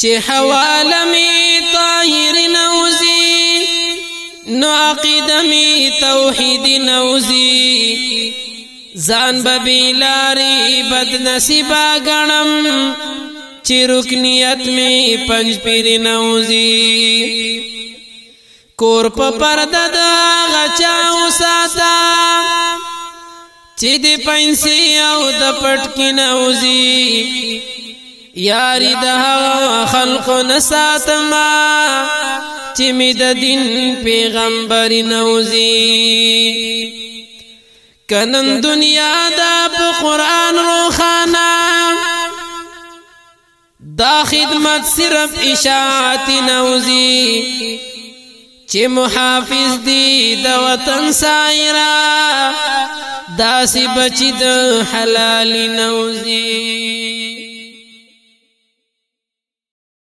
چې حواله می طاهر نوزي نو عقیده می توحید نوزي ځان به بیلاری بد نصیبا غنم چې رکنیت می پنج پیر نوزي کور په پرده دا غچا وساتا چې دې پنسي او د پټ کې نوزي یاری د خلق نساتما چې می د دین پیغمبر نوزي کنن دنیا دا په قران روخانه دا خدمت صرف اشاعت نوزي چې محافظ دی د وطن سایرا داسې بچی د حلال نوزي